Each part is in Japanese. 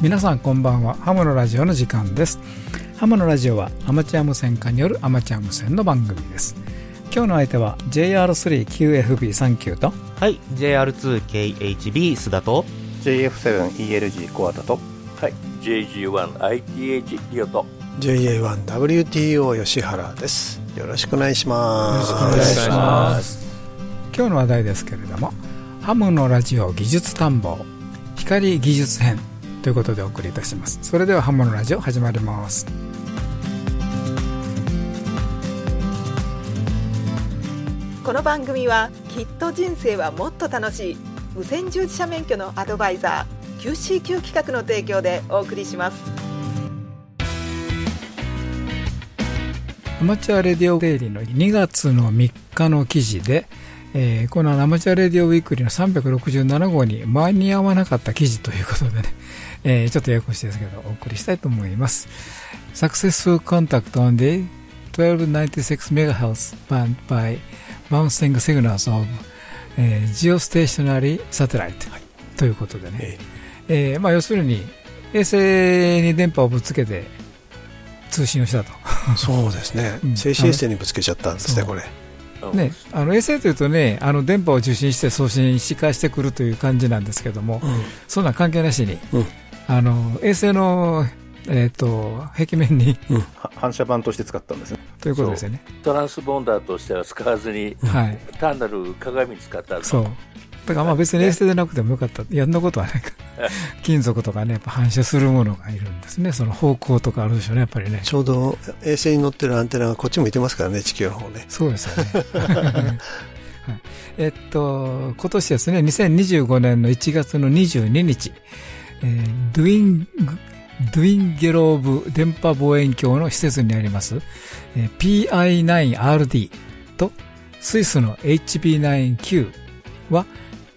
皆さんこんばんは。ハムのラジオの時間です。ハムのラジオはアマチュア無線化によるアマチュア無線の番組です。今日の相手は JR3QFB39 と。はい。JR2KHB 須田と。JF7ELG コアタと。はい。JG1ITH リオと JA1WTO 吉原です。よろしくお願いします。よろしくお願いします。今日の話題ですけれどもハムのラジオ技術探訪。光技術編ということでお送りいたします。それではハムのラジオ始まります。この番組はきっと人生はもっと楽しい無線従事者免許のアドバイザー QCQ 企画の提供でお送りします。アマチュアレディオデイリーの2月の3日の記事で、えーこの Amateur Radio Weekly の367号に間に合わなかった記事ということでね、えーちょっとややこしいですけどお送りしたいと思います。Successful contact on the 1296 MHz band by bouncing signals off、えー geostationary satellite、ということでね、えーまあ、要するに衛星に電波をぶつけて通信をしたと。そうですね。うん。静止衛星にぶつけちゃったんですねそう。これ。ね、あの衛星というとねあの電波を受信して送信し返してくるという感じなんですけども、そんなん関係なしに、うんあの衛星の、えー、と壁面に。は 反射板として使ったんですね。ということですよね。トランスボンダーとしては使わずにはい、単なる鏡使ったそう。だからまあ別に衛星でなくてもよかった、いや、そんなことはないか、金属とかね、やっぱ反射するものがいるんですね、その方向とかあるでしょうね、やっぱりね。ちょうど衛星に乗ってるアンテナがこっち向いてますからね地球の方ね。そうですよね。はい、えっと、今年ですね、2025年の1月の22日、えードゥイング、ドゥインゲローブ電波望遠鏡の施設にあります、えー PI9RD とスイスの HB9Q は、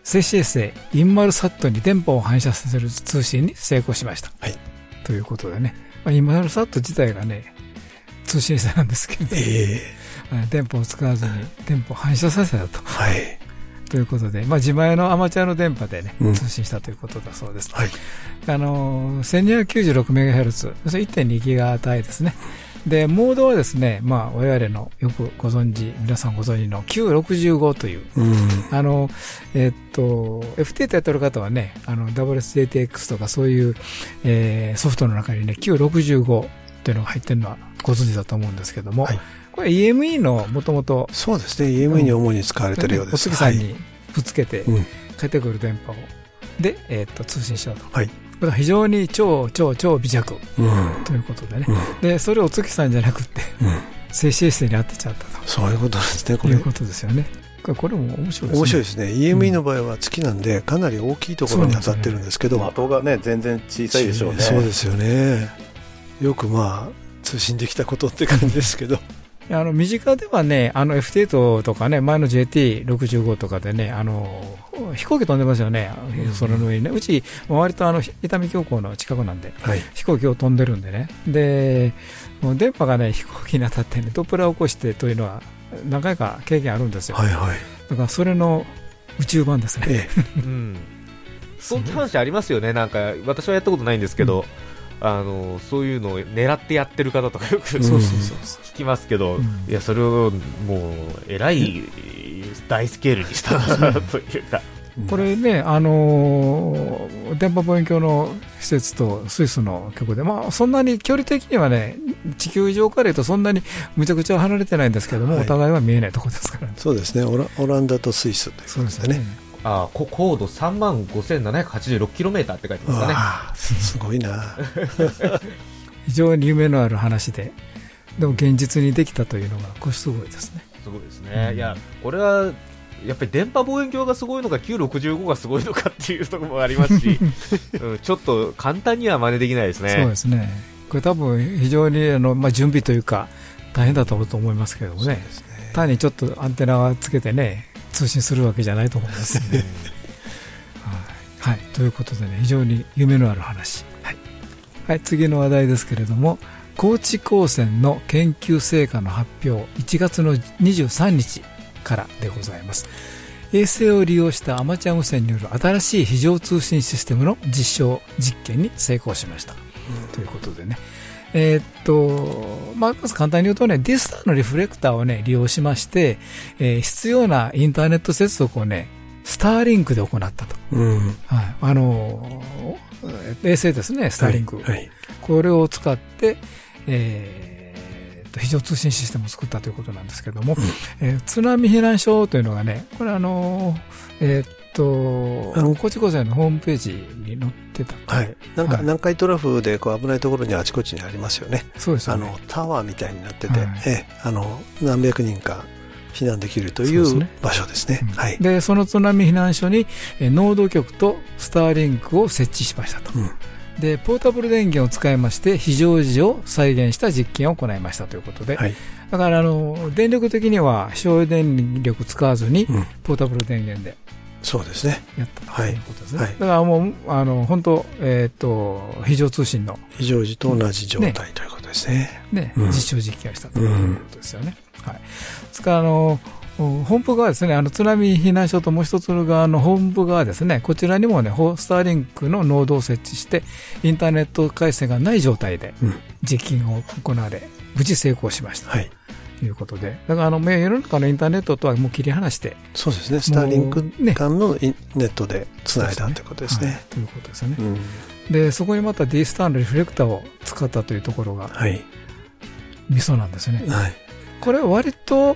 静止衛星インマルサットに電波を反射させる通信に成功しました。はい。ということでね、まあ、インマルサット自体がね、通信衛星なんですけど、え はい電波を使わずに電波を反射させたと。えはいということで、まあ、自前のアマチュアの電波でね、うん通信したということだそうです。はいあのー、1296MHz、要するに1.2ギガ帯ですね。で、モードはですね、まあ、我々のよくご存知、皆さんご存知の965という、うんあの、えっと、FT やってる方はね、あの、WSJTX とかそういう、えーソフトの中にね、965というのが入ってるのはご存知だと思うんですけども、はいこれ EME のもともとそうですね。EME に主に使われてるようです、お月さんにぶつけてはいうん。帰ってくる電波を、で、えーっと通信しようと。はい。これは非常に超超超微弱。うん。ということでね。うん。で、それをお月さんじゃなくって、うん。静止衛星に当てちゃったそういうことですねことれ。いうことですよね。これこれも面白いですね。面白いですね。EME の場合は月なんでかなり大きいところに当たってるんですけど。的がね全然小さいでしょうねそうですよねよくまあ通信できたことって感じですけどあの身近ではね、あの F8 とかね、前の JT65 とかでね、あの飛行機飛んでますよね、その上にね。うち、割とあの伊丹空港の近くなんで、はい。飛行機を飛んでるんでね。で、もう電波がね、飛行機に当たってね、ドップラーを起こしてというのは、何回か経験あるんですよ。はいはい。だからそれの宇宙版ですね。え うん。そういう話ありますよね。なんか私はやったことないんですけど、あのそういうのを狙ってやってる方とかよくそうそうそう聞きますけど、うん。いやそれをもうえらい大スケールにしたなというか、これね、あのー電波望遠鏡の施設とスイスの局で、まあ、そんなに距離的にはね、地球上から言うとそんなにむちゃくちゃ離れてないんですけども、はい。お互いは見えないところですからね。そうですね。オラオランダとスイスというそうですよね。ことでね。あこ高度3万 5786km って書いてますかねすすごいな 非常に夢のある話で、でも現実にできたというのが、これすごいですね。すごいですね、いやこれはやっぱり電波望遠鏡がすごいのか965がすごいのかっていうところもありますし、うん、ちょっと簡単には真似できないですねそうですね。これ多分非常にあの、まあ、準備というか、大変だと思いますけどもね。単にちょっとアンテナをつけてね、通信するわけじゃないと思いますんで。はい、はい。ということでね、非常に夢のある話。はい。はい、次の話題ですけれども、高知高専の研究成果の発表、1月の23日からでございます。衛星を利用したアマチュア無線による新しい非常通信システムの実証実験に成功しました。ということでね。えーっと、まあ、まず簡単に言うとね、ディスターのリフレクターをね、利用しまして、えー必要なインターネット接続をね、スターリンクで行ったと。うん。はい。あのー衛星ですね、スターリンク。はい。これを使って、えーと非常通信システムを作ったということなんですけども、えー津波避難所というのがね、これあのーえーっと、あの高知高専のホームページに載ってたかはい。なんか、はい南海トラフでこう危ないところにあちこちにありますよね。そうですよね。あの、タワーみたいになってて、はいええ、あの、何百人か避難できるというそうですね場所ですね。うんはい。で、その津波避難所に、えーノード局とスターリンクを設置しましたと。うんで、ポータブル電源を使いまして、非常時を再現した実験を行いましたということで、はい。だから、あの、電力的には省電力使わずに、うんポータブル電源でそうですね。やったとはいいうことですね。はいだからもう、あの、本当えっ、と、非常通信の非常時と同じ状態ということですね。ね、うん実証実験をしたということですよね。はい。ですから、あの、本部側ですね、あの津波避難所ともう一つの側の本部側ですね、こちらにもね、ホスターリンクのノードを設置して、インターネット回線がない状態でうん実験が行われ、無事成功しました。はい。ということで、だからあの、世の中のインターネットとはもう切り離して、そうですね。スターリンクね間のインネットで繋いだということですはいね。ということですよね。うん。で、そこにまた D スターのリフレクターを使ったというところがはい。ミソなんですね。はい。これ割と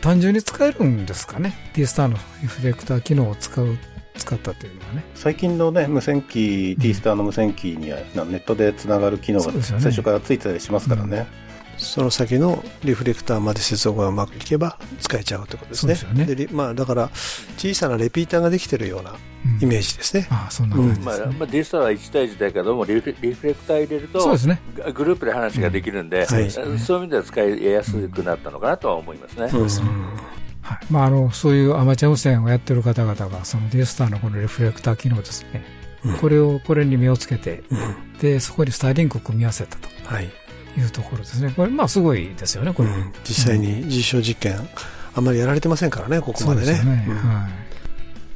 単純に使えるんですかね？D スターのリフレクター機能を使う、使ったというのはね。最近のね、無線機、T スターの無線機にはなネットでつながる機能が最初からついてたりしますからね。その先のリフレクターまで接続がうまくいけば使えちゃうということですね。そうですよねリまあだから小さなレピーターができてるようなうんイメージですね。ああ、そんな感じまあですね。まあ、ディスタは1対1だけどもリフレリフレクター入れるとそうですね。ググループで話ができるんで、はいそういう意味では使いやすくなったのかなとは思いますね。うんはい。まあ、あの、そういうアマチュア無線をやってる方々が、その D スターのこのリフレクター機能ですね。うんこれを、これに目をつけて、うんで、そこにスターリンクを組み合わせたとはい。いうところですね。これ、まあ、すごいですよね、これ。うん実際に実証実験、あんまりやられてませんからね、ここそまでね。うですよね。うんはい。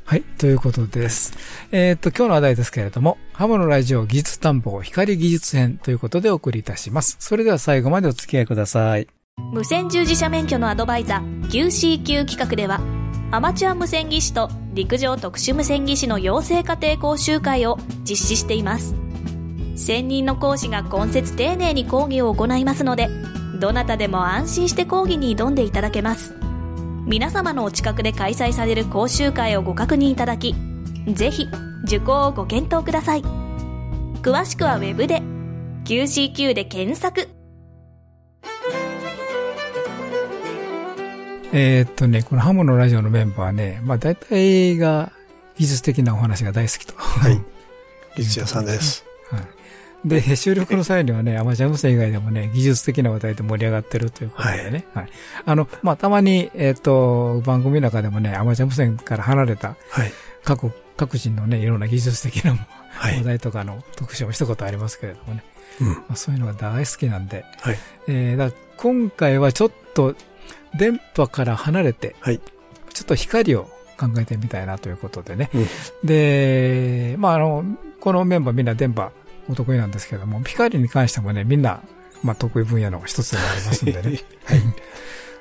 はい。ということです。えーっと、今日の話題ですけれども、ハムのラジオ技術担保光技術編ということでお送りいたします。それでは最後までお付き合いください。無線従事者免許のアドバイザー QCQ 企画ではアマチュア無線技師と陸上特殊無線技師の養成家庭講習会を実施しています専任の講師が今節丁寧に講義を行いますのでどなたでも安心して講義に挑んでいただけます皆様のお近くで開催される講習会をご確認いただきぜひ受講をご検討ください詳しくはウェブで QCQ で検索えーっとね、このハムのラジオのメンバーはね、まあ大体が技術的なお話が大好きと。はい。律也さんです。はい。で、収録の際にはね、アマチュア無線以外でもね、技術的な話題で盛り上がってるということでね。はい。あの、まあ、たまに、えっ、と、番組の中でもね、アマチュア無線から離れたはい。各、各人のね、いろんな技術的なはい。話題とかの特集をしたことありますけれどもね。うん。まあ、そういうのが大好きなんで。はい。えー、だ今回はちょっと、電波から離れて、はい。ちょっと光を考えてみたいなということでね。うんで、まあ、あの、このメンバーみんな電波お得意なんですけども、光に関してもね、みんな、まあ、得意分野の一つになりますんでね。はい。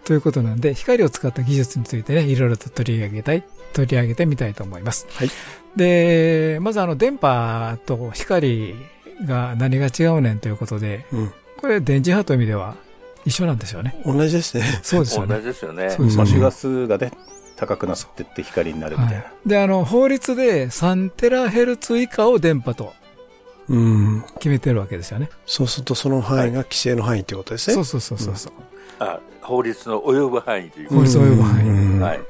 ということなんで、光を使った技術についてね、いろいろと取り上げたい、取り上げてみたいと思います。はい。で、まずあの、電波と光が何が違うねんということで、うん。これ電磁波という意味では一緒なんですよね。同じですね。同そうですよね。じですよね。そうですよねまあ周波数がね、高くなってって光になるみたいな。はい。で、あの、法律で3テラヘルツ以下を電波とうん。決めてるわけですよね。そうするとその範囲が規制の範囲ということですね。そうそうそうそうそう。あ法律の及ぶ範囲という法律及ぶ範囲うんはい。はい。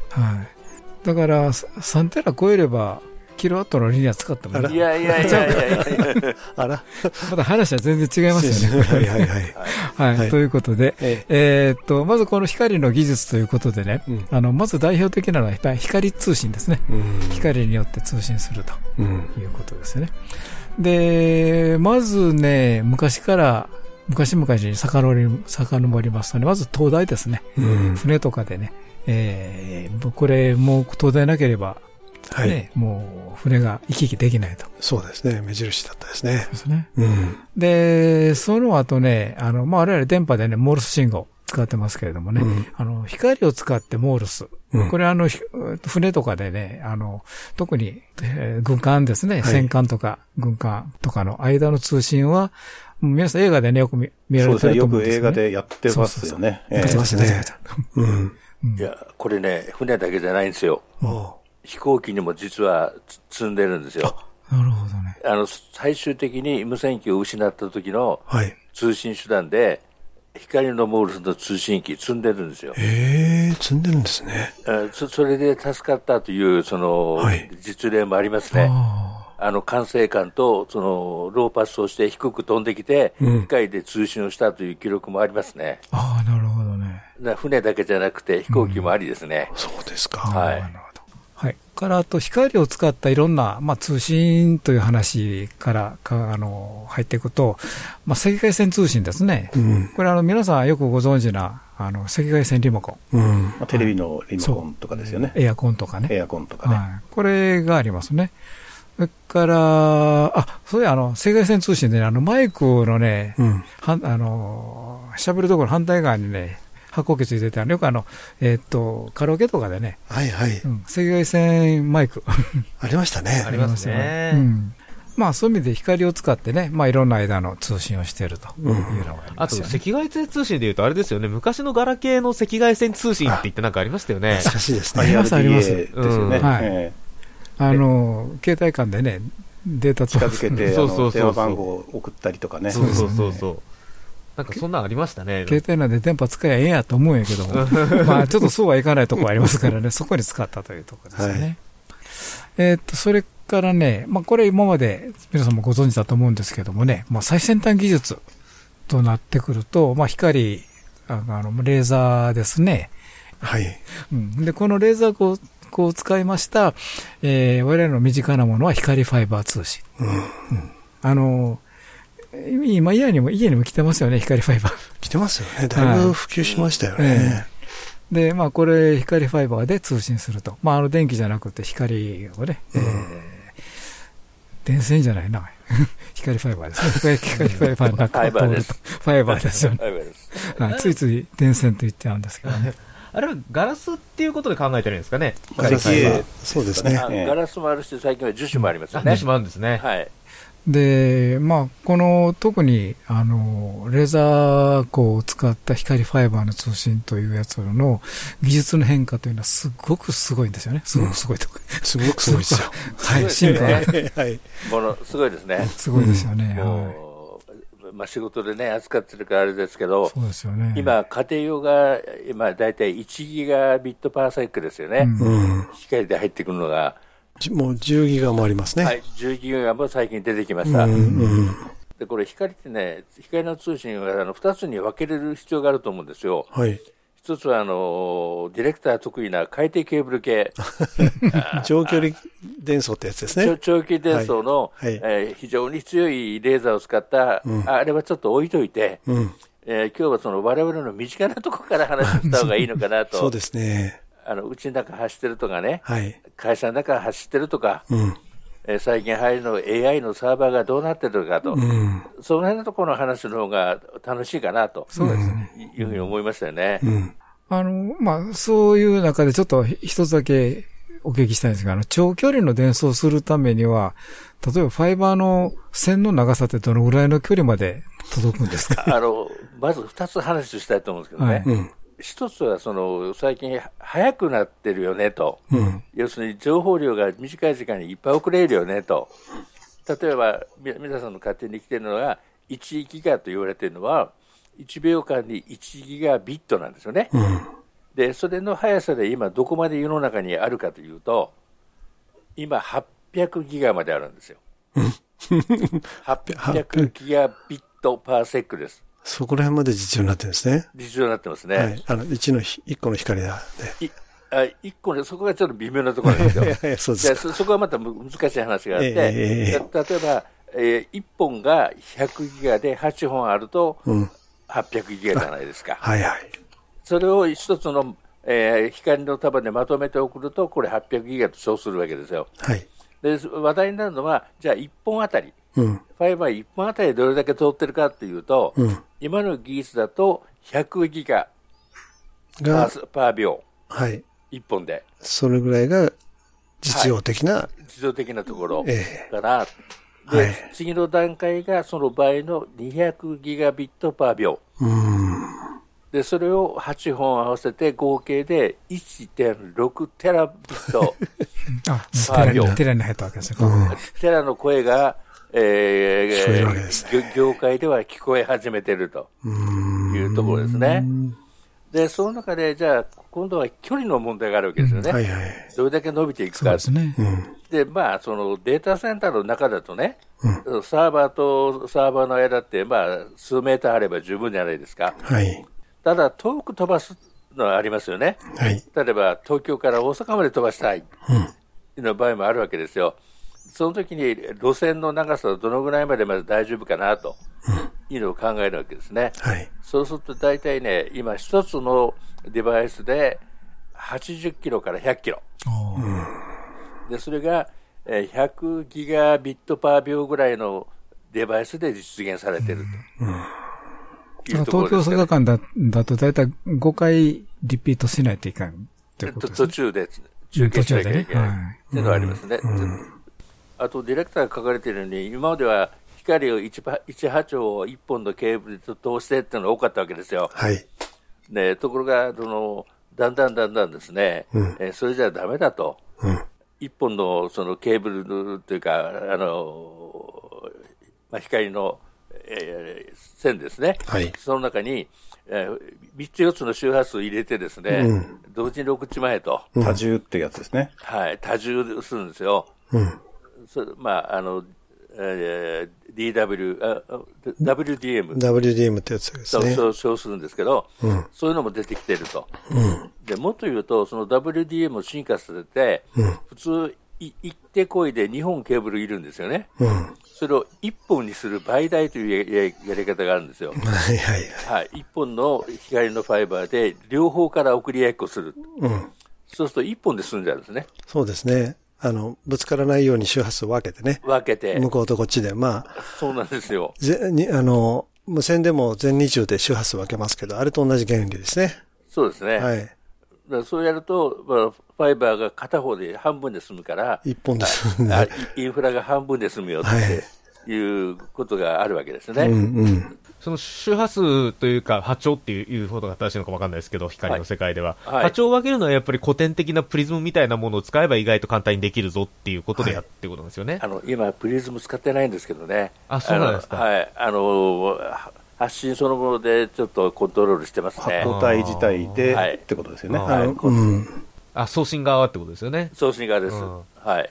だから、さ3テラ超えれば、キロワットのリニア使ってもいやいやいやいやいやあら。まだ話は全然違いますよね。はいはいはい。はい。はいということで、ええーっと、まずこの光の技術ということでね、うんあの、まず代表的なのはやっぱり光通信ですね。え。うん。光によって通信するとうん。いうことですね。で、まずね、昔から、昔々に遡り、遡りますとね、まず東大ですね。うん。船とかでね、えーこれもう灯台なければ、はい。ね、もう船が行き来できないと。そうですね。目印だったですね。ですね。うん。で、その後ね、あの、まあ、我々電波でね、モールス信号使ってますけれどもね、うんあの、光を使ってモールス。うんこれあの、ひ船とかでね、あの、特に、えー軍艦ですね、はい戦艦とか軍艦とかの間の通信は、皆さん映画でね、よく見見られてそうですね。よくると思うんですよ、ね。映画でやってますよね。ええガチャガチャガチャガチャうん。いや、これね、船だけじゃないんですよ。お飛行機にも実はつ積んでるんですよ。なるほどね。あの、最終的に無線機を失った時のはい。通信手段で、光のモールスの通信機積んでるんですよ。ええ積んでるんですね。あそそれで助かったという、その、はい実例もありますね。ああの、管制官と、その、ローパスをして低く飛んできて、うん機械で通信をしたという記録もありますね。あ、ああ、なるほどね。船だけじゃなくて飛行機もありですね。そうですか。はい。から、あと、光を使ったいろんな、まあ、通信という話から、か、あの、入っていくと、まあ、赤外線通信ですね。うん。これ、あの、皆さんよくご存知な、あの、赤外線リモコン。うん。まあテレビのリモコンとかですよね。エアコンとかね。エアコンとかね。はい。これがありますね。それから、あ、そういうあの、赤外線通信でね、あの、マイクのね、うん。はんあの、喋るところ反対側にね、発光器ついてて、あのよくあの、えーっと、カラオケとかでね、はいはい。うん、赤外線マイク。ありましたねあ。りますね。うん。まあ、そういう意味で光を使ってね、まあ、いろんな間の通信をしているというのがありあと。赤外線通信で言うと、あれですよね、昔のガラケーの赤外線通信って言ってなんかありましたよね。懐かしいですありね。ますありますですよね。うんはいえあの、携帯間でね、データえ近づけて、電話番号を送ったりとかね。そうそうそうそう。なんかそんなんありましたね。携帯なんで電波使えばええやと思うんやけども、まあちょっとそうはいかないところありますからね、そこに使ったというところですよね。はいえーっと、それからね、まあこれ今まで皆さんもご存知だと思うんですけどもね、まあ最先端技術となってくると、まあ光、あの、レーザーですね。はい。うん、で、このレーザーをこう使いました、えー我々の身近なものは光ファイバー通信。うん。あの、今家にも、家にも来てますよね、光ファイバー。来てますよね。だいぶ普及しましたよね。で、まあ、これ、光ファイバーで通信すると。まあ、あの、電気じゃなくて光をね、えー電線じゃないな。光ファイバーですね。光 光ファイバーの中を通ると。ファイバーですよね。はいついつい電線と言っちゃうんですけどね。あれはガラスっていうことで考えてるんですかね。ガラス光ファイバーそうですね。あええガラスもあるし、最近は樹脂もありますよあ、ね。ね、しまうんですね。はい。で、まあ、この、特に、あの、レーザー光を使った光ファイバーの通信というやつの技術の変化というのはすごくすごいんですよね。すごくすごいと。すごくすごいですよ。はい、進化がはい。もの、すごいですね。すごいですよね。はもう、まあ仕事でね、扱ってるからあれですけどい、そうですよね。今、家庭用が、今、だいたい1ギガビットパーサイクルですよね。うんうん。光で入ってくるのが、じもう10ギガもありますね。はい、10ギガも最近出てきました。うんうん。で、これ光ってね、光の通信はあの2つに分けれる必要があると思うんですよ。はい。一つは、あの、ディレクター得意な海底ケーブル系、長距離伝送ってやつです長ね。長期伝送の、はいはいえー非常に強いレーザーを使った、うんあれはちょっと置いといて、うん。えー今日はその我々の身近なところから話した方がいいのかなと。そうですね。あの、うちの中走ってるとかね、はい。会社の中走ってるとか、うん。えー最近入るの AI のサーバーがどうなってるかと、うん。その辺のところの話の方が楽しいかなと、そうですね。いうふうに思いましたよね。うん。あの、まあ、そういう中でちょっと一つだけお聞きしたいんですが、あの、長距離の伝送するためには、例えばファイバーの線の長さってどのぐらいの距離まで届くんですか？あの、まず二つ話したいと思うんですけどね。はいうん。一つはその、最近速くなってるよねと。うん。要するに情報量が短い時間にいっぱい送れるよねと。例えば、み皆さんの家庭に来てるのが、1ギガと言われてるのは、1秒間に1ギガビットなんですよね。うん。で、それの速さで今どこまで世の中にあるかというと、今800ギガまであるんですよ。800ギガビットパーセックです。そこら辺まで実用になってるんですね。実情になってますね。はい。あの、1のひ、1個の光だ。いあ一個ね、そこがちょっと微妙なところなんですよ。で。いやそうでですか。そそこはまたむ難しい話があって、ええた例えば、えー、1本が100ギガで8本あるとうん。800ギガじゃないですか。はいはい。それを一つの、えー光の束でまとめて送ると、これ800ギガと称するわけですよ。はい。で、話題になるのは、じゃあ1本あたり、うん。ファイバー1本あたりどれだけ通ってるかっていうと、うん。今の技術だと100ギガパがー、スパー秒、はい。1本で、それぐらいが実用的な、自動的なところえから、で、はい次の段階がその倍の200ギガビットパー秒。で、それを8本合わせて合計で1.6テラビット、あ、テラに入ったわけですね。テラの声が、えー業業界では聞こえ始めてるというところですね。で、その中で、じゃあ、今度は距離の問題があるわけですよね。はいはい。どれだけ伸びていくかですね。で、まあ、そのデータセンターの中だとね、サーバーとサーバーの間って、まあ、数メーターあれば十分じゃないですか。はい。ただ、遠く飛ばすのはありますよね。はい。例えば、東京から大阪まで飛ばしたい。うような場合もあるわけですよ。その時に路線の長さはどのぐらいまでまで大丈夫かなというのを考えるわけですね。はい。そうすると大体ね、今一つのデバイスで80キロから100キロ。で、それがえー100ギガビットパー秒ぐらいのデバイスで実現されていると。いうところ東京ですかね。佐賀間だだと大体5回リピートしないといかんということですね。途中で中継しなきゃいけないはい。っていうのはありますね。あと、ディレクターが書かれているように、今までは光を 1, 波1波長を1本のケーブルと通してっていうのが多かったわけですよ。はい。ね、ところが、その、だんだんだんだんですね、えーそれじゃダメだと。一本のそのケーブルというか、あの、まあ、光の、えー線ですね。はいその中に、えー、3つ4つの周波数を入れてですね、同時に送っちまえと。多重ってやつですね。はい、多重するんですよ。それまあ、あの、えー DW、WDM。WDM ってやつですね。そう、そうするんですけど、そういうのも出てきてると。で、もっと言うと、その WDM を進化させて、普通、い行ってこいで2本ケーブルいるんですよね。それを1本にする倍大というやややり方があるんですよ。はいはいはい。1本の光のファイバーで両方から送り合いっこする。そうすると1本で済んじゃうんですね。そうですね。あの、ぶつからないように周波数を分けてね。分けて。向こうとこっちで。まあ、そうなんですよ。ぜにあの、無線でも全二重で周波数分けますけど、あれと同じ原理ですね。そうですね。はい。だそうやると、まあ、ファイバーが片方で半分で済むから、一本です。あイインフラが半分で済むよっていうことがあるわけですね。うんうん。その周波数というか波長っていうことが正しいのかわかんないですけど、光の世界では、はい波長を分けるのはやっぱり古典的なプリズムみたいなものを使えば意外と簡単にできるぞっていうことでやってことなんですよね。あの今、プリズム使ってないんですけどね。あそうなんですかはい。あの、発信そのものでちょっとコントロールしてますね発。光体自体で、はいってことですよね。あはい。うん。あ、送信側ってことですよね。送信側です。うんはい。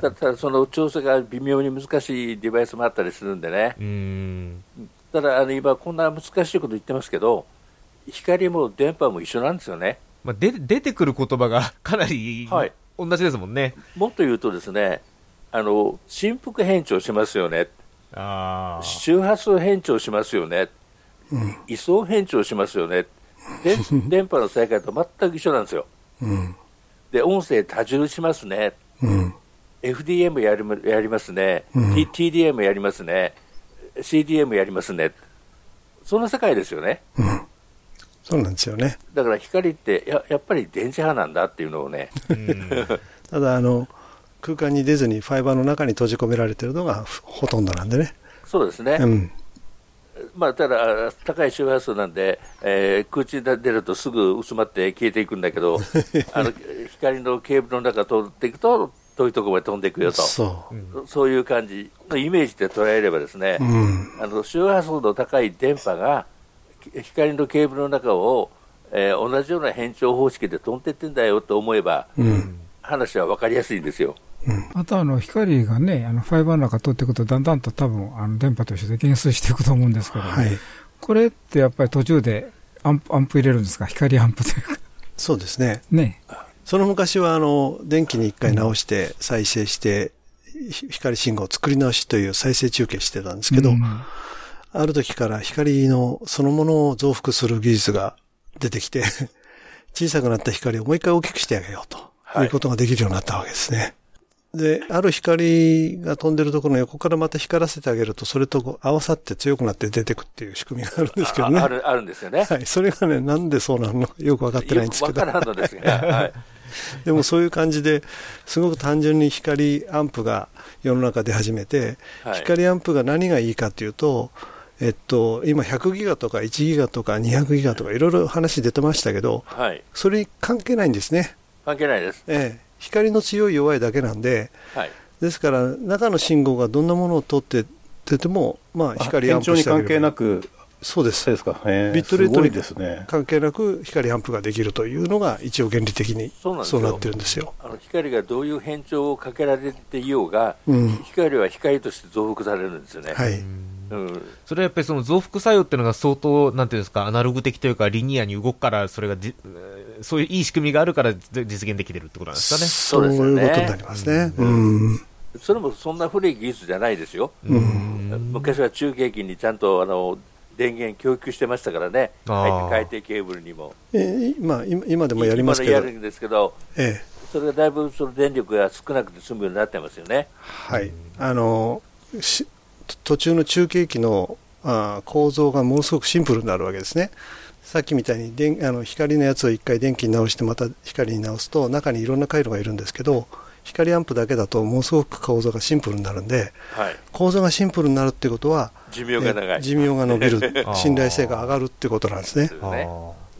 たただ、その調整が微妙に難しいデバイスもあったりするんでね。うーだ、あの今、こんな難しいこと言ってますけど、光も電波も一緒なんですよね。まあ、で出てくる言葉が かなり、はい同じですもんね。もっと言うとですね、あの、振幅変調しますよね。ああ。周波数変調しますよね。位相変調しますよね。で 電波の世界と全く一緒なんですよ。うん。で、音声多重しますね。うん。FDM やりまやりますね、うん T- TDM やりますね。CDM やりますね。そんな世界ですよね。そうなんですよね。だから光ってややっぱり電磁波なんだっていうのをね、ただ、あの、空間に出ずにファイバーの中に閉じ込められてるのがふほとんどなんでね。そうですね、うん。まあ、ただ、高い周波数なんで、えー空中に出るとすぐ薄まって消えていくんだけど、あの光のケーブルの中通っていくと、遠いところまで飛んでいくよと、そそういう感じのイメージで捉えればですね、う。うん。あの周波数の高い電波がき光のケーブルの中を、えー同じような変調方式で飛んでってんだよと思えば、うん。話は分かりやすいんですよ。あとあの、光がね、あの、ファイバーの中通っていくと、だんだんと多分、あの、電波と一緒で減衰していくと思うんですけど、はい。これってやっぱり途中でアンプ、アンプ入れるんですか？光アンプというか。そうですね。ね。その昔は、あの、電気に一回直して再生して、ひ光信号を作り直しという再生中継してたんですけど、うんある時から光のそのものを増幅する技術が出てきて、小さくなった光をもう一回大きくしてあげようということができるようになったわけですね。で、ある光が飛んでるところの横からまた光らせてあげると、それと合わさって強くなって出てくっていう仕組みがあるんですけどね。ある、あるんですよね。はい。それがね、なんでそうなのよくわかってないんですけど。わからんのですが、はい。でもそういう感じで、すごく単純に光アンプが世の中で始めて、はい、光アンプが何がいいかというと、えっと、今100ギガとか1ギガとか200ギガとかいろいろ話出てましたけど、はい、それに関係ないんですね。関係ないです。ええ。光の強い弱いだけなんで、はい、ですから中の信号がどんなものを取っててても、まあ、光アンプしてあげに関係なくそうです。ですか。ビットレートに関係なく光アンプができるというのが一応原理的にそうなってるんですよ。あの光がどういう変調をかけられていようが、うん、光は光として増幅されるんですよね。はい。うん、それはやっぱりその増幅作用っていうのが相当、なんていうんですか、アナログ的というか、リニアに動くから、それがじ、そういういい仕組みがあるから実現できてるってことなんですかね。そういうことになりますね。うん、それもそんな古い技術じゃないですよ。うん、昔は中継機にちゃんとあの電源供給してましたからね、海底ケーブルにも。えー、今今でもやりますけど。やるんですけど、ええ、それがだいぶその電力が少なくて済むようになってますよね。はい。あの途中の中継機のあ構造がものすごくシンプルになるわけですね。さっきみたいに電あの光のやつを一回電気に直してまた光に直すと中にいろんな回路がいるんですけど光アンプだけだとものすごく構造がシンプルになるんで、はい、構造がシンプルになるってことは寿命が長い。寿命が伸びる 信頼性が上がるってことなんですね。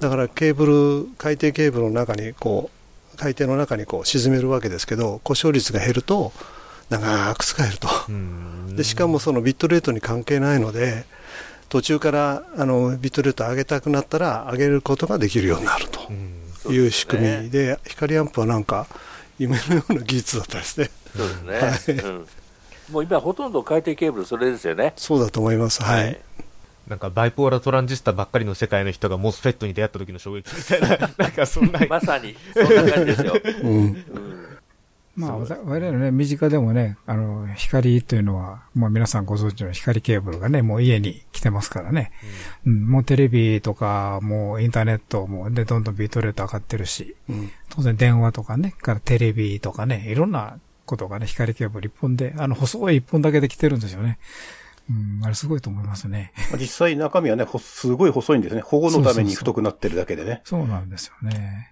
だからケーブル海底ケーブルの中にこう海底の中にこう沈めるわけですけど故障率が減ると長く使えると。でしかもそのビットレートに関係ないので途中からあのビットレート上げたくなったら上げることができるようになるという仕組みで、光アンプはなんか夢のような技術だったですね。そうですね。はい、うん、もう今ほとんど海底ケーブルそれですよね。そうだと思います。はい。はい、なんかバイポーラトランジスタばっかりの世界の人がモスフェットに出会った時の衝撃みたいな、なんかそんな。まさに、そんな感じですよ。うん、うんまあ、我々のね、身近でもね、あの、光というのは、まあ皆さんご存知の光ケーブルがね、もう家に来てますからね。うん、うん、もうテレビとか、もうインターネットもで、どんどんビートレート上がってるし、うん、当然電話とかね、からテレビとかね、いろんなことがね、光ケーブル一本で、あの、細い一本だけで来てるんですよね。うん、あれすごいと思いますね。実際中身はね、すごい細いんですね。保護のために太くなってるだけでね。そうなんですよね。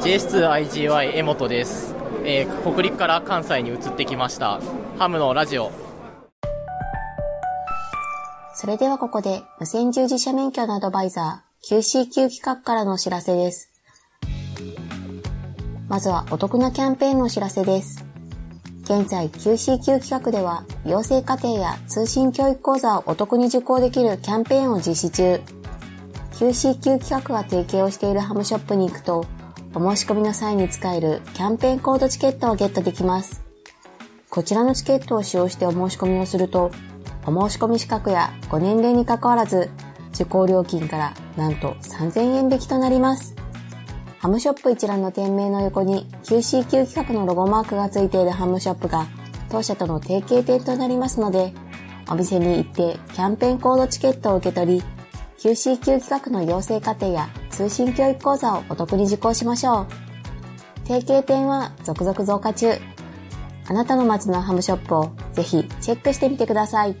JS2IGY 江本です、えー、北陸から関西に移ってきました。ハムのラジオ。それではここで無線従事者免許のアドバイザー QCQ 企画からのお知らせです。まずはお得なキャンペーンのお知らせです。現在 QCQ 企画では養成課程や通信教育講座をお得に受講できるキャンペーンを実施中。QCQ 企画が提携をしているハムショップに行くとお申し込みの際に使えるキャンペーンコードチケットをゲットできます。こちらのチケットを使用してお申し込みをすると、お申し込み資格やご年齢に関わらず、受講料金からなんと3000円引きとなります。ハムショップ一覧の店名の横に QCQ 企画のロゴマークがついているハムショップが当社との提携店となりますので、お店に行ってキャンペーンコードチケットを受け取り、QCQ 企画の養成課程や通信教育講座をお得に受講しましょう。提携店は続々増加中。あなたの街のハムショップをぜひチェックしてみてください。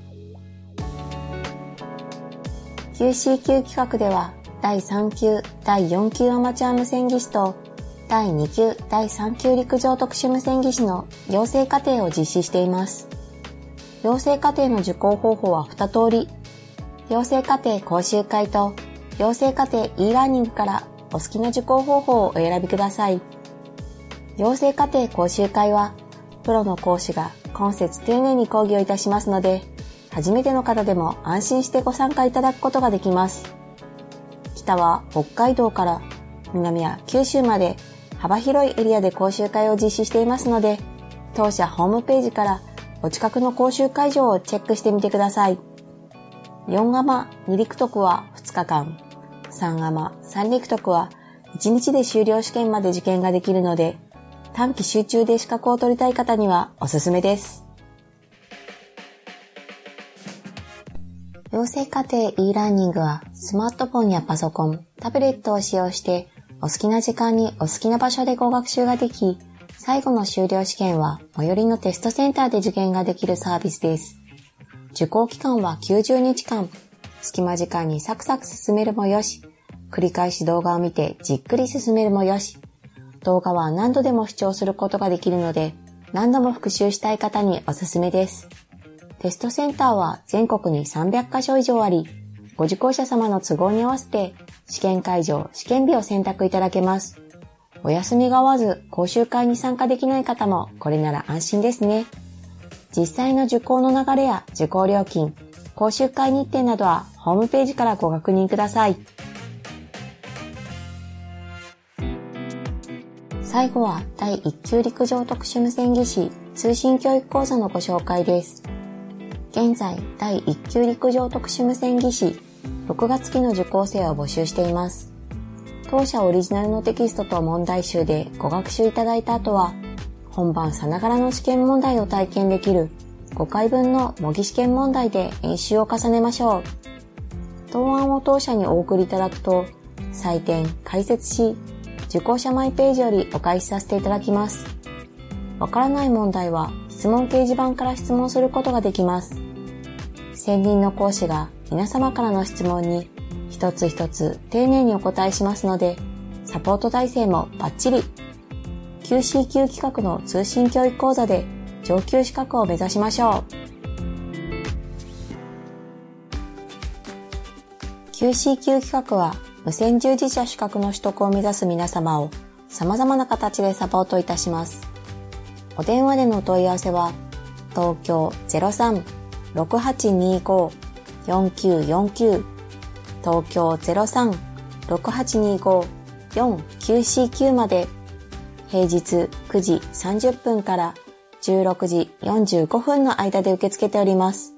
QCQ 企画では第3級、第4級アマチュア無線技師と第2級、第3級陸上特殊無線技師の養成課程を実施しています。養成課程の受講方法は2通り。養成課程講習会と養成課程 e ラーニングからお好きな受講方法をお選びください。養成課程講習会はプロの講師が今節丁寧に講義をいたしますので初めての方でも安心してご参加いただくことができます。北は北海道から南は九州まで幅広いエリアで講習会を実施していますので当社ホームページからお近くの講習会場をチェックしてみてください。4ガマ2陸徳は2日間、3ガマ3陸徳は1日で修了試験まで受験ができるので、短期集中で資格を取りたい方にはおすすめです。養成課程 e ラーニングはスマートフォンやパソコン、タブレットを使用してお好きな時間にお好きな場所でご学習ができ、最後の修了試験は最寄りのテストセンターで受験ができるサービスです。受講期間は90日間、隙間時間にサクサク進めるもよし、繰り返し動画を見てじっくり進めるもよし、動画は何度でも視聴することができるので、何度も復習したい方におすすめです。テストセンターは全国に300カ所以上あり、ご受講者様の都合に合わせて試験会場、試験日を選択いただけます。お休みが合わず講習会に参加できない方もこれなら安心ですね。実際の受講の流れや受講料金、講習会日程などはホームページからご確認ください。最後は第1級陸上特殊無線技師通信教育講座のご紹介です。現在第1級陸上特殊無線技師6月期の受講生を募集しています。当社オリジナルのテキストと問題集でご学習いただいた後は、本番さながらの試験問題を体験できる5回分の模擬試験問題で演習を重ねましょう。答案を当社にお送りいただくと、採点、解説し、受講者マイページよりお返しさせていただきます。わからない問題は質問掲示板から質問することができます。専任の講師が皆様からの質問に一つ一つ丁寧にお答えしますので、サポート体制もバッチリ。QCQ 企画の通信教育講座で上級資格を目指しましょう。QCQ 企画は無線従事者資格の取得を目指す皆様を様々な形でサポートいたします。お電話でのお問い合わせは、東京03-6825-4949東京03-6825-4949まで平日9時30分から16時45分の間で受け付けております。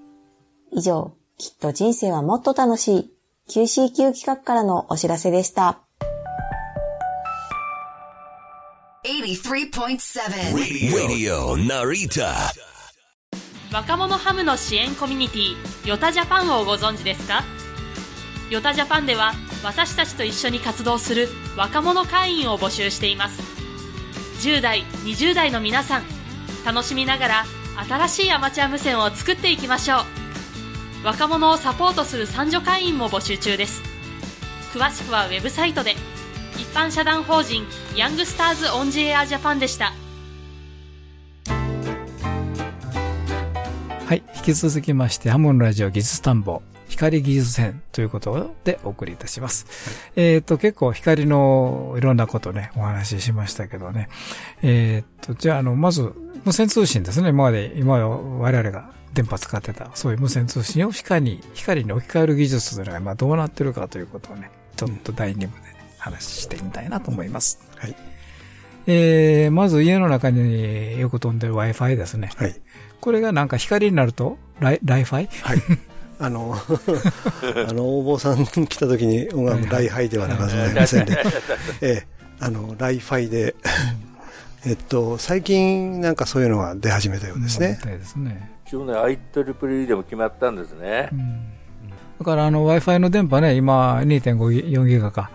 以上、きっと人生はもっと楽しい QCQ 企画からのお知らせでした。若者ハムの支援コミュニティヨタジャパンをご存知ですか？ヨタジャパンでは私たちと一緒に活動する若者会員を募集しています10代20代の皆さん。楽しみながら新しいアマチュア無線を作っていきましょう。若者をサポートする三女会員も募集中です。詳しくはウェブサイトで。一般社団法人ヤングスターズオンジエアジャパンでした。はい引き続きましてハモンラジオ技術探訪光技術編ということでお送りいたします。はい、えっ、と、結構光のいろんなことね、お話ししましたけどね。えっ、と、じゃあ、あの、まず、無線通信ですね。今まで、今我々が電波使ってた、そういう無線通信を光に、光に置き換える技術というのが今どうなってるかということをね、ちょっと第2部で、話してみたいなと思います。はい。えー、まず家の中によく飛んでる Wi-Fi ですね。はい。これがなんか光になると、ライ、 Li-Fi？はい。あの、あの、お坊さん来た時に、ライハイではなかございませんで、ええ、あの、 Li-Fi で、えっと、最近なんかそういうのが出始めたようですね。ですね。一応ね、IEEE でも決まったんですね。うん、だからあの Wi-Fi の電波ね、今2.54ギガか。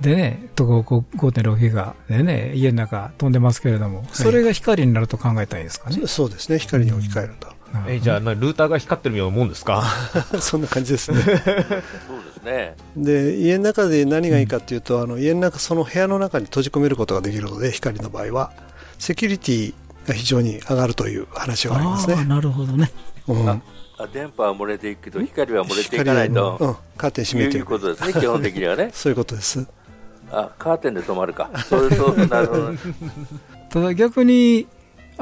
でね、とこ5.6ギガでね、家の中飛んでますけれども、それが光になると考えたいですかね。そうですね、光に置き換えると。うん、えじゃあ、ルーターが光ってるようなもんですか？そんな感じですね。そうですね。で、家の中で何がいいかっていうと、うん、あの家の中、その部屋の中に閉じ込めることができるので、光の場合は、セキュリティが非常に上がるという話がありますね。なるほどね。うん、あ電波は漏れていくけど、光は漏れていかないと、うん、カーテン閉めていうことですね、基本的にはね。そういうことです。あ、カーテンで止まるか。そうそう、なるほど。ただ逆に、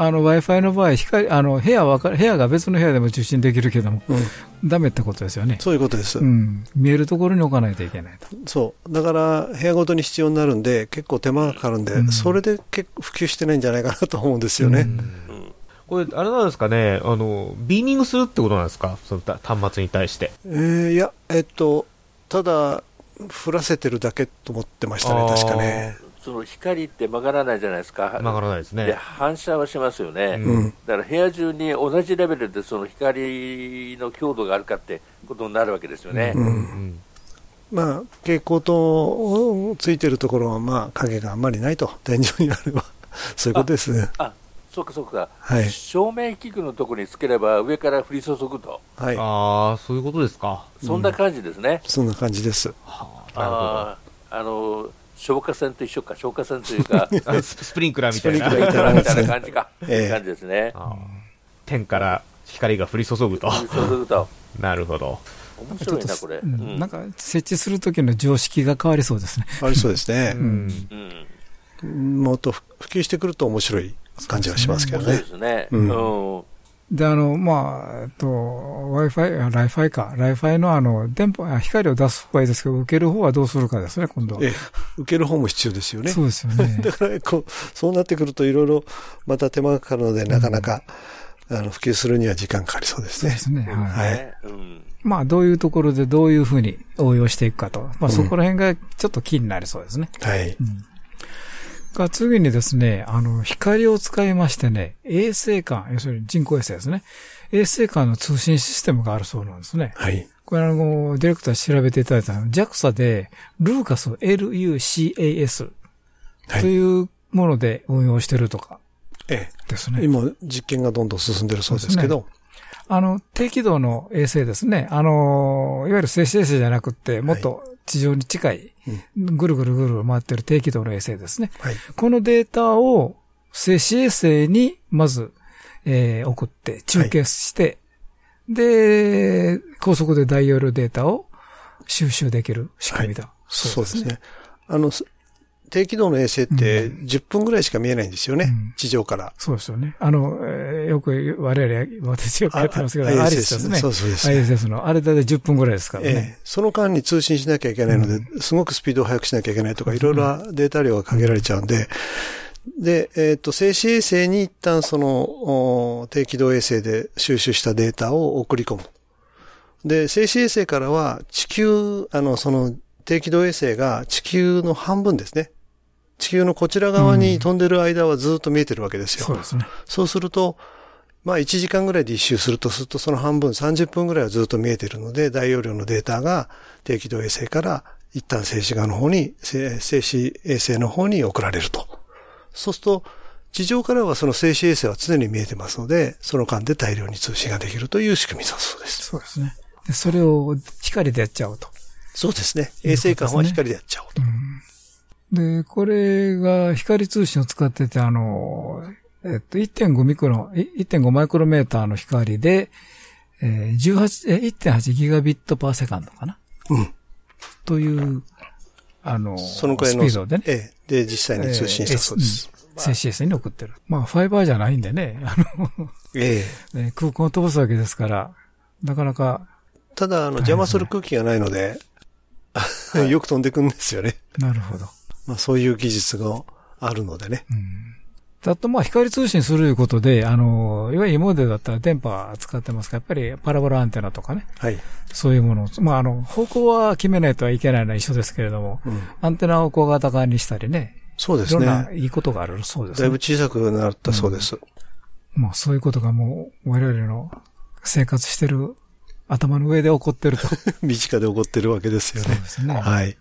Wi-Fi の場合光あの部屋は部屋が別の部屋でも受信できるけども、うん、ダメってことですよね。そういうことです、うん。見えるところに置かないといけないと。そう。だから部屋ごとに必要になるんで結構手間がかかるんで、うん、それで結構普及してないんじゃないかなと思うんですよね。これ、あれなんですかね、あの、ビーミングするってことなんですか？その端末に対して。えー、いや、えっと、ただ、降らせてるだけと思ってましたね、確かね。その光って曲がらないじゃないですか、曲がらないですね。で反射はしますよね、うん。だから部屋中に同じレベルでその光の強度があるかってことになるわけですよね。うん。まあ、蛍光灯ついてるところは、まあ、影があんまりないと、天井にあれば、そういうことですね。あそうかそうか、はい。照明器具のところにつければ上から降り注ぐと、はい。ああ、そういうことですか。そんな感じですね。そんな感じです。あーあの消火栓と一緒か、消火栓というか、あススプリンクラーみたいな。感じか、ええ感じですね。天から光が降り注ぐと。なるほど。面白いな、これ。うんなんか設置するときの常識が変わりそうですね。ありそうですね。うんもっと普及してくると面白い感じはしますけどねそうで。すね。うんうんで、あの、まあ、えっと、Wi-Fi、あ Li-Fi か。Li-Fi のあの、電波、あ光を出す方がいいですけど、受ける方はどうするかですね、今度は。ええ、受ける方も必要ですよね。そうですよね だからこう、そうなってくるといろいろまた手間がかかるので、なかなか、あの普及するには時間かかりそうですね。そうですねはいはい。まあ、どういうところでどういうふうに応用していくかと。まあ、そこら辺がちょっと気になりそうですね。はい。が次にですね、あの、光を使いましてね、衛星間、要するに人工衛星ですね。衛星間の通信システムがあるそうなんですね。はい。これあの、ディレクター調べていただいたの JAXA で、ルーカス、LUCAS というもので運用してるとか。ええ。ですね。今、実験がどんどん進んでるそうですけど、あの、低軌道の衛星ですね。あの、いわゆる静止衛星じゃなくて、もっと地上に近い、ぐるぐるぐるぐる回ってる低軌道の衛星ですね。はい。このデータを静止衛星にまず、えー送って中継して、で、高速で大容量データを収集できる仕組みだ。そうですね。あの、す低軌道の衛星って10分ぐらいしか見えないんですよね。地上から。そうですよね。あの、えーよく我々、私よくやってますけど、ああアリスですね。そうそうです。ISS の。あれだいたい10分ぐらいですからえね。え、その間に通信しなきゃいけないので、すごくスピードを速くしなきゃいけないとか、いろいろデータ量が限られちゃうんで、で、えっ、と、静止衛星に一旦その、お低軌道衛星で収集したデータを送り込む。で、静止衛星からは地球、あの、その低軌道衛星が地球の半分ですね。地球のこちら側に飛んでる間はずっと見えてるわけですよ。そうですね。そうすると、まあ1時間ぐらいで一周するとするとその半分30分ぐらいはずっと見えてるので大容量のデータが低軌道衛星から一旦静止画の方に、静静止衛星の方に送られると。そうすると地上からはその静止衛星は常に見えてますので、その間で大量に通信ができるという仕組みだそうです。そうですね。でそれを光でやっちゃおうと。そうですね。衛星間は光でやっちゃおうと。で、これが光通信を使ってて、あの、えっと、1.5ミクロン、い1.5マイクロメーターの光で、えー、18、え、1.8ギガビットパーセカンドかな？うん。という、あの、そのくらいのスピードでね。ええで実際に通信したそうです。えーうん静止衛星に送ってる。まあ、ファイバーじゃないんでね、あの、えね空港を飛ばすわけですから、なかなか、ただ、あの、邪魔する空気がないので、よく飛んでくんですよね。なるほど。まあ、そういう技術があるのでね。あと、まあ、光通信するということで、あの、いわゆる今までだったら電波使ってますから、やっぱりパラボラアンテナとかね。はい。そういうものを、まあ、あの、方向は決めないとはいけないのは一緒ですけれども、うんアンテナを小型化にしたりね。そうですねいろんないいことがあるそうですね。だいぶ小さくなったそうです。まあ、そういうことがもう、我々の生活してる頭の上で起こってると。身近で起こってるわけですよね。そうですねはい。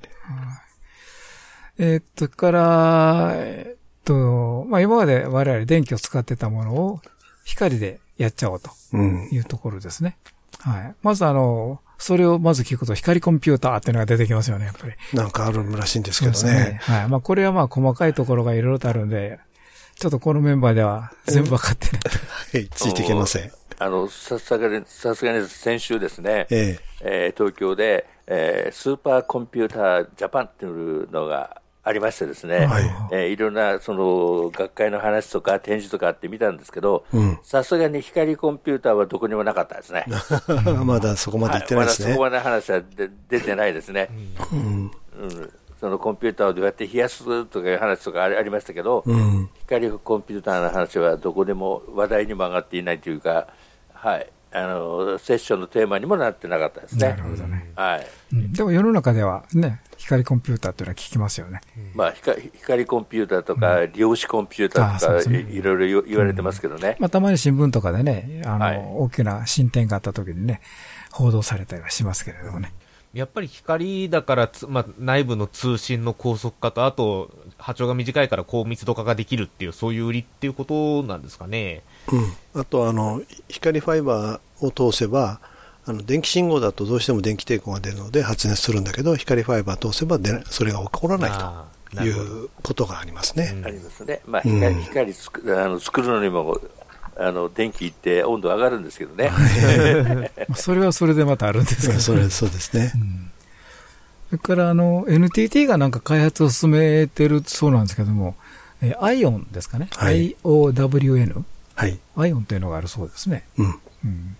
えーっと、から、えーっと、まあ今まで我々電気を使ってたものを光でやっちゃおうとうんいうところですね。はい。まずあの、それをまず聞くと光コンピューターっていうのが出てきますよね、やっぱり。なんかあるらしいんですけどそうですね。はい。まあこれはまあ細かいところがいろいろとあるんで、ちょっとこのメンバーでは全部わかってない。は い、ついていけません。あの、さすがに、さすがに先週ですね、ええー東京で、えースーパーコンピュータージャパンっていうのがありましてですね、はい。えーいろんなその学会の話とか展示とかって見たんですけどうん、さすがに光コンピューターはどこにもなかったですね。まだそこまで行ってないですね。はまだそこ。まで話はで出てないですね。うん。うん。そのコンピューターをどうやって冷やすとかいう話とかありありましたけど、うん。光コンピューターの話はどこでも話題にも上がっていないというか、はい、あのセッションのテーマにもなってなかったですね。なるほどね。はい。うんでも世の中ではね、光コンピューターっていうのは聞きますよね。まあ、光光コンピューターとか、量子コンピューターとか、いいろいろ言言われてますけどね。まあ、たまに新聞とかでね、あの、はい大きな進展があった時にね、報道されたりはしますけれどもね。やっぱり光だからつ、まあ、内部の通信の高速化と、あと、波長が短いから高密度化ができるっていう、そういう売りっていうことなんですかね。うん、あとあの光ファイバーを通せばあの電気信号だとどうしても電気抵抗が出るので発熱するんだけど光ファイバー通せば出ないそれが起こらないとないうことがありますね。ありますね。まあ、うん光、光つくあの作るのにも、あの、電気いって温度上がるんですけどね。まあそれはそれでまたあるんですけど、それそうですね。それからあの NTT がなんか開発を進めてるそうなんですけども、えー、ION ですかね、はい IOWN、はい。ION というのがあるそうですね。うん。うん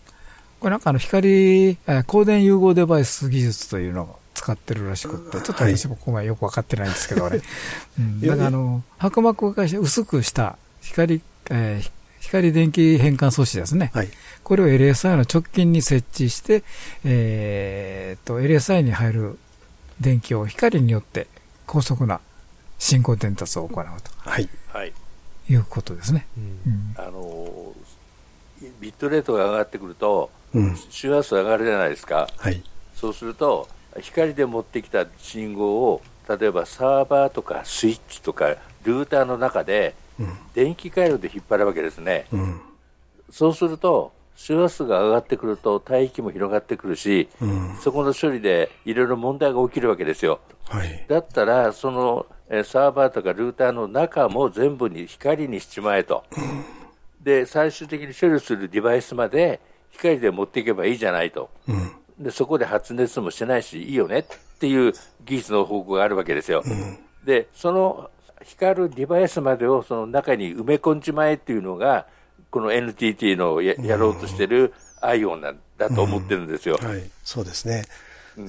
これなんかあの光、えー光電融合デバイス技術というのを使ってるらしくって、ちょっと私もここまでよくわかってないんですけどね。うん、だからあの、薄膜化して薄くした光、えー光電気変換装置ですね。はい。これを LSI の直近に設置して、えーっと、LSI に入る電気を光によって高速な信号伝達を行うはい。はい。ということですね。うんあの、ビットレートが上がってくると、うん。周波数上がるじゃないですか。はい。そうすると、光で持ってきた信号を、例えばサーバーとかスイッチとかルーターの中で、電気回路で引っ張るわけですね。うん。そうすると、周波数が上がってくると帯域も広がってくるし、うん。そこの処理でいろいろ問題が起きるわけですよ。はい。だったら、そのえーサーバーとかルーターの中も全部に光にしちまえと。で、最終的に処理するデバイスまで光で持っていけばいいじゃないと。うん。で、そこで発熱もしてないし、いいよねっていう技術の方向があるわけですよ。で、その光るデバイスまでをその中に埋め込んじまえっていうのが、この NTT のややろうとしてるアイオンなんだと思ってるんですよ。はい。そうですね。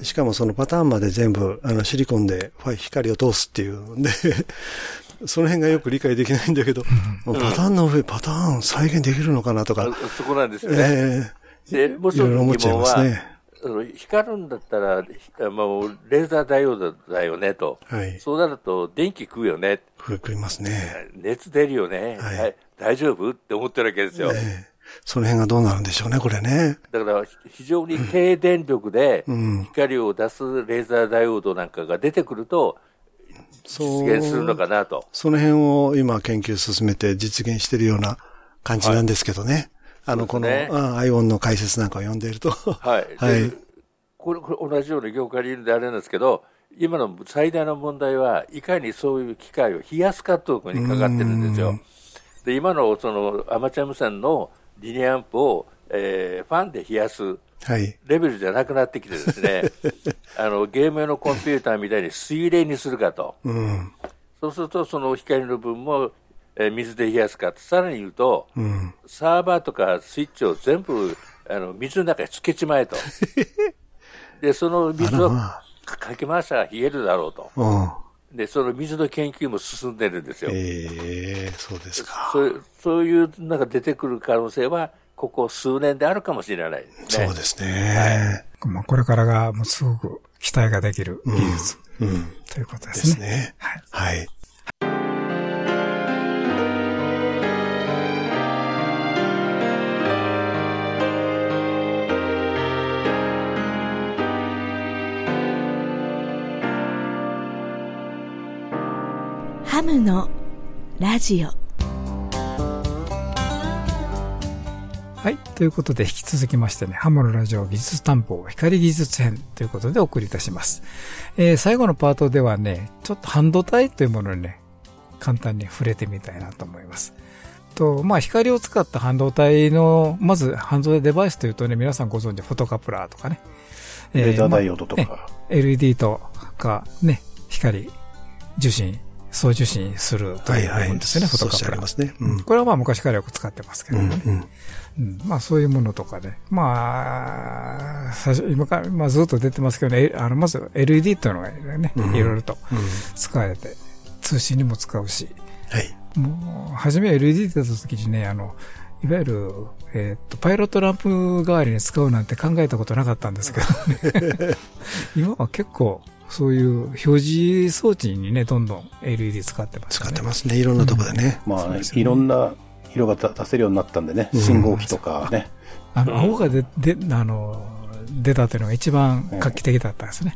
しかもそのパターンまで全部、あの、シリコンでファイ光を通すっていうんで、その辺がよく理解できないんだけど、もうパターンの上、パターン再現できるのかなとか、あそこなんですよね。えで、もう一ついろいろ思っちゃい疑問は、ますね光るんだったら、ひもうレーザーダイオードだよねと。はいそうなると電気食うよね。え食いますね。熱出るよね。はいはい大丈夫って思ってるわけですよ。ええその辺がどうなるんでしょうね、これね。だから非常に低電力でうん光を出すレーザーダイオードなんかが出てくると実現するのかなと。その辺を今研究進めて実現しているような感じなんですけどね。あの、この、ねあアイオンの解説なんかを読んでいると。はい。はいでこれ、これ同じような業界にいるんであれなんですけど、今の最大の問題はいかにそういう機械を冷やすかということにかかってるんですよ。で、今のそのアマチュア無線のリニアアンプを、えーファンで冷やすはい。レベルじゃなくなってきてですね、あの、ゲーム用のコンピューターみたいに水冷にするかと。うん。そうすると、その光の分も、えー水で冷やすかと。さらに言うと、うん。サーバーとかスイッチを全部、あの、水の中につけちまえと。で、その水をかけ回したら冷えるだろうと。うん。で、その水の研究も進んでるんですよ。ええそうですか。そうそういうのが出てくる可能性は、ここ数年であるかもしれないですね。そうですね。まあ、これからがもうすごく期待ができる技術うん。ということでですすね。ね。はい。はい。ムのラジオはい。ということで、引き続きましてね、ハモのラジオ技術担保光技術編ということでお送りいたします。えー最後のパートではね、ちょっと半導体というものにね、簡単に触れてみたいなと思います。と、まあ、光を使った半導体の、まず半導体デバイスというとね、皆さんご存知、フォトカプラーとかね。えレーザーダイオードとかまあね LED とかね、光受信、送受信するという部分ですよね、フォトカプラますね。うん。これはまあ昔からよく使ってますけどね。うんうん。うんまあそういうものとかで、まあ、最初、今から、まあずっと出てますけどね、えあの、まず LED というのがね、うんいろいろとうん使われて、通信にも使うし、はい。もう、初め LED 出た時にね、あの、いわゆる、えっ、と、パイロットランプ代わりに使うなんて考えたことなかったんですけどね。今は結構、そういう表示装置にね、どんどん LED 使ってます、ね、使ってますね。いろんなとこでね。まあ、ね、いろんな色が出せるようになったんでね、信号機とかね。あの、青がで、で、あの、出たというのが一番画期的だったんですね。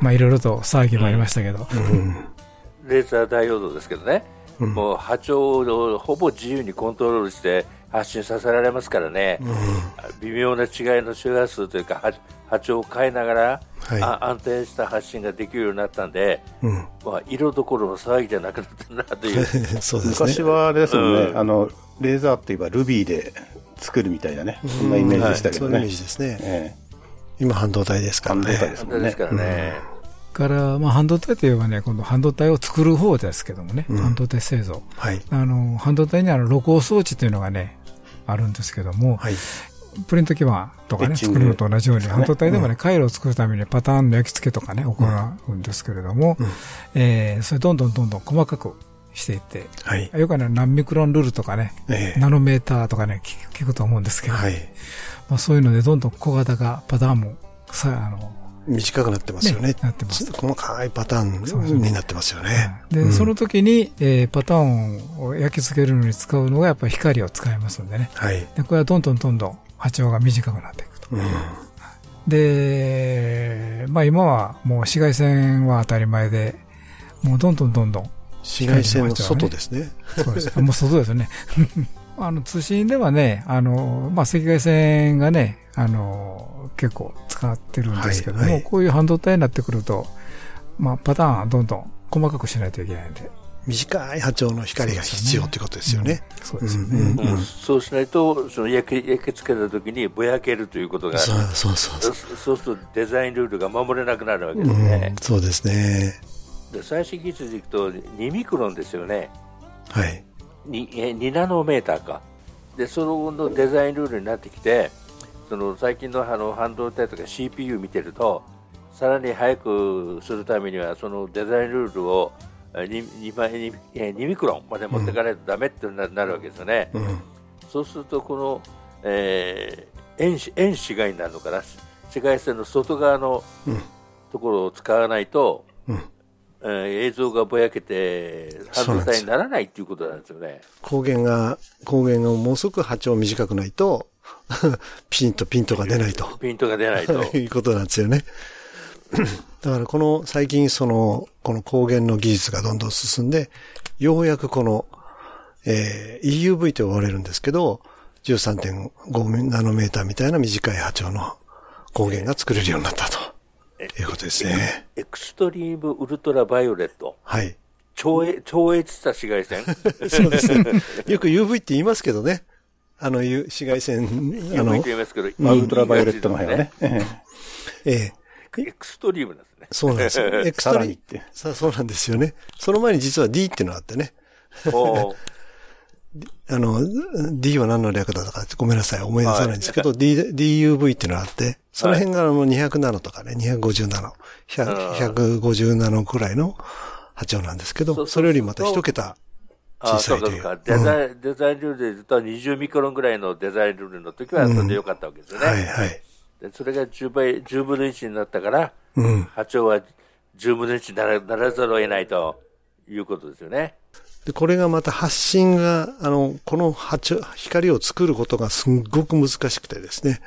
まあ、いろいろと騒ぎもありましたけど。レーザーダイオードですけどね、もう波長をほぼ自由にコントロールして発信させられますからね、微妙な違いの周波数というか波長を変えながら、はい、安定した発信ができるようになったんで、うん、まあ、色どころの騒ぎじゃなくなったなという。そうです、ね、昔はあれですよね、うん、あのレーザーっていえばルビーで作るみたいなね、そんなイメージでしたけどね。はい、そういうイメージですね。えー、今半導体ですからね。半導体ですもんね。ですからね。から、まあ、半導体といえばね、今度半導体を作る方ですけどもね、うん、半導体製造。はい。あの、半導体にあの、露光装置というのがね、あるんですけども、はい。プリント基板とかね、作るのと同じように、半導体でもね、回路を作るためにパターンの焼き付けとかね、行うんですけれども、えー、それどんどんどんどん細かくしていって、はい、よくね、何ミクロンルールとかね、えー、ナノメーターとかね聞、聞くと思うんですけど、はい、まあ、そういうのでどんどん小型がパターンもさあの短くなってますよね。ねなってます。細かいパターンになってますよね。で、うん、その時に、えー、パターンを焼き付けるのに使うのがやっぱり光を使いますんでね。はい。で、これはどんどんどんどん波長が短くなっていくと。うん、で、まあ今はもう紫外線は当たり前で、もうどんどんどんどん紫外線の外ですね。そうです。もう外ですね。あの、通信ではね、あの、まあ、赤外線がね、あの、結構使ってるんですけども、はいはい、こういう半導体になってくると、まあ、パターンどんどん細かくしないといけないんで。短い波長の光が必要ってことですよね。そうですよね。そうしないと、その焼き焼き付けた時にぼやけるということがそうそうそうそうするとデザインルールが守れなくなるわけですね。うん、そうですね。で最新技術でいくと2ミクロンですよね。はい。2, 2ナノメーターか。で、そののデザインルールになってきて、その最近のあの半導体とか CPU 見てると、さらに速くするためには、そのデザインルールを 2, 2, 2ミクロンまで持っていかないとだめってなるわけですよね。うん、そうすると、この、えー、遠視遠視外になるのかな、紫外線の外側のところを使わないと、うん。えー、映像がぼやけて、半導体にならないっていうことなんですよね。光源が、光源がもうすぐ波長短くないと、ピンとピントが出ないと。ピントが出ないと。いうことなんですよね。だからこの最近その、この光源の技術がどんどん進んで、ようやくこの、えー、EUV と呼ばれるんですけど、13.5ナノメーターみたいな短い波長の光源が作れるようになったと。いうことですね。エクストリームウルトラバイオレット。はい。超越、超越した紫外線？そうですね。よく UV って言いますけどね。あの、紫外線、あの、言いますけど、ウルトラバイオレットの部屋ね。ええ。エクストリームですね。そうなんですよ。エクストリームって。そうなんですよね。その前に実は D っていうのがあってね。あの、D は何の略だとかごめんなさい、思い出さないんですけど、D、DUV っていうのがあって、その辺がもう200ナノとかね、250ナノ、150ナノくらいの波長なんですけど、それよりまた一桁小さいという。デザイン、デザインルールで言うと20ミクロンぐらいのデザインルールの時はそれでよかったわけですよね。はいはい。でそれが10倍、10分の1になったから、波長は10分の1にならならざるを得ないということですよね。で、これがまた発信が、あの、この波長、光を作ることがすっごく難しくてですね。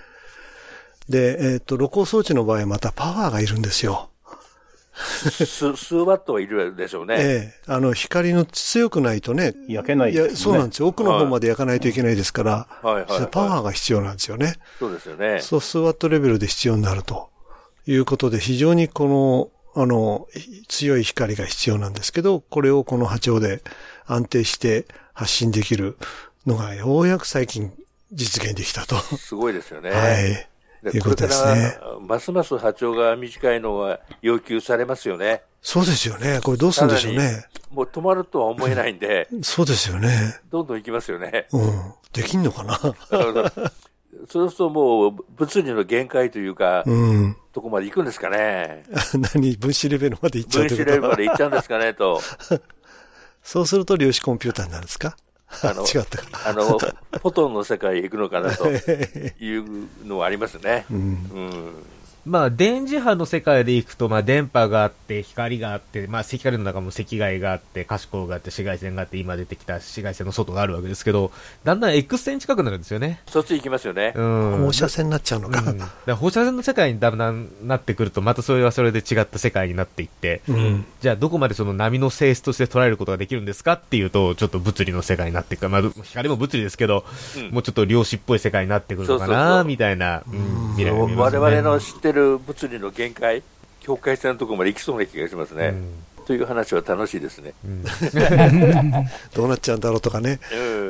で、えっ、ー、と、露光装置の場合またパワーがいるんですよ。数、数ワットはいるでしょうね。ええー、あの、光の強くないとね。焼けない、ね、いや、そうなんですよ。奥の方まで焼かないといけないですから、はい、はいはい、パワーが必要なんですよね。そうですよね。そう、数ワットレベルで必要になるということで、非常にこの、あの、強い光が必要なんですけど、これをこの波長で安定して発信できるのがようやく最近実現できたと。すごいですよね。はい。いうことですね。ますます波長が短いのが要求されますよね。そうですよね。これどうするんでしょうね。もう止まるとは思えないんで。そうですよね。どんどん行きますよね。うん。できんのかな？そうするともう物理の限界というか、うん、とこまで行くんですかね。何？分子レベルまで行っちゃう分子レベルまで行っちゃうんですかねと。そうすると量子コンピューターになるんですか？あの。あの、フォトンの世界へ行くのかなというのはありますね。うん、うんまあ、電磁波の世界で行くと、まあ、電波があって、光があって、まあ、光の中も赤外があって、可視光があって、紫外線があって、今出てきた紫外線の外があるわけですけど、だんだん X 線近くなるんですよね。そっち行きますよね。うん。放射線になっちゃうのか。うん、か放射線の世界にだんだんなってくると、またそれはそれで違った世界になっていって、うん、じゃあ、どこまでその波の性質として捉えることができるんですかっていうと、ちょっと物理の世界になっていくか、まあ、光も物理ですけど、うん、もうちょっと量子っぽい世界になってくるのかな、みたいな、うん、未来が見ますね。我々の知ってる物理の限界、境界線のところまで行きそうな気がしますね。という話は楽しいですね、うん、どうなっちゃうんだろうとかね、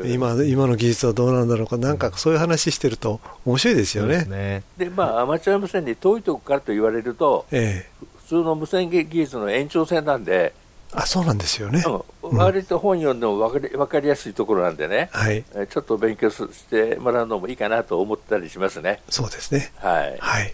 うん、今今の技術はどうなんだろうか、なんかそういう話してると、面白いですよね。で、まあ、アマチュア無線に遠いとこからと言われると、ええ、普通の無線技術の延長線なんで、あそうなんですよね、うん、割と本読んでも分かり分かりやすいところなんでね、はい、ちょっと勉強してもらうのもいいかなと思ったりしますね。そうですね。はい、はい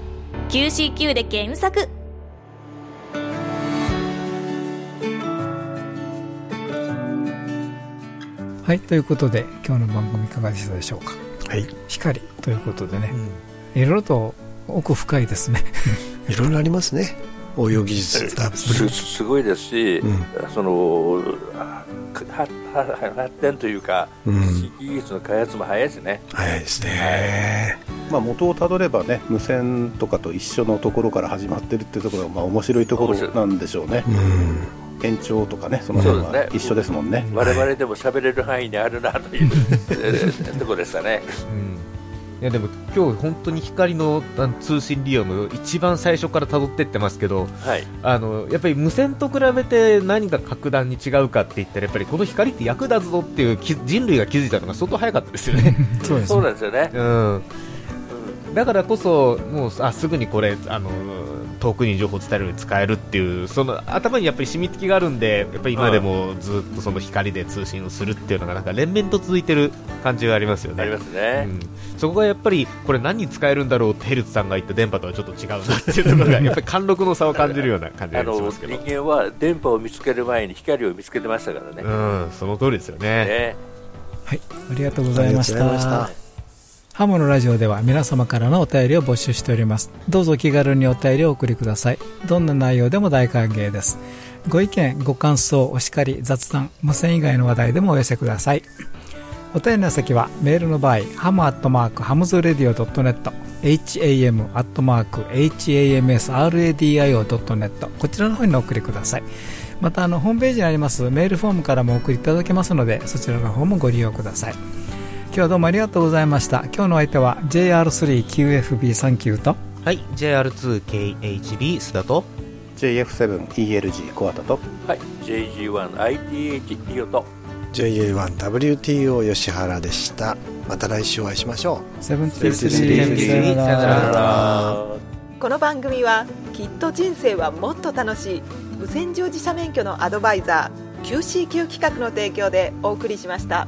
QCQ で検索。はいということで今日の番組いかがでしたでしょうか？はい。光ということでね、うん、いろいろと奥深いですね。いろいろありますね応用技術す すごいですし、うん、その発展というか、うん、技術の開発も早いですね。早いですね、まあ、元をたどればね無線とかと一緒のところから始まってるっていうところがまあ面白いところなんでしょうね、うん、延長とかねその辺は一緒ですもんね。我々でも喋れる範囲にあるなというところでしたね、うんいやでも今日本当に光の通信利用の一番最初から辿ってってますけど、はい、あのやっぱり無線と比べて何が格段に違うかって言ったらやっぱりこの光って役立つぞっていう人類が気づいたのが相当早かったですよね。そうなんですよね、うん、だからこそもうあすぐにこれあの遠くに情報を伝えるように使えるっていうその頭にやっぱり染み付きがあるんでやっぱり今でもずっとその光で通信をするっていうのがなんか連綿と続いてる感じがありますよね。ありますね、うん、そこがやっぱりこれ何に使えるんだろうってヘルツさんが言った電波とはちょっと違うなっていうところがやっぱり貫禄の差を感じるような感じがしますけど人間は電波を見つける前に光を見つけてましたからね。うんその通りですよね。ねはいありがとうございました。ハムのラジオでは皆様からのお便りを募集しております。どうぞ気軽にお便りをお送りください。どんな内容でも大歓迎です。ご意見、ご感想、お叱り、雑談、無線以外の話題でもお寄せください。お便りの先はメールの場合、 ham アットマーク hamsradio.net、ham アットマーク hamsradio.net こちらの方にお送りください。またあのホームページにありますメールフォームからもお送りいただけますのでそちらの方もご利用ください。今日はどうもありがとうございました。今日の相手は JR3QFB39 と。はい JR2KHB 須田と。JF7ELG 小畑と。はい JG1ITH リオと JA1WTO 吉原でした。また来週お会いしましょう。セブンティスリーさよなら。この番組はきっと人生はもっと楽しい。無線乗自社免許のアドバイザー QCQ 企画の提供でお送りしました。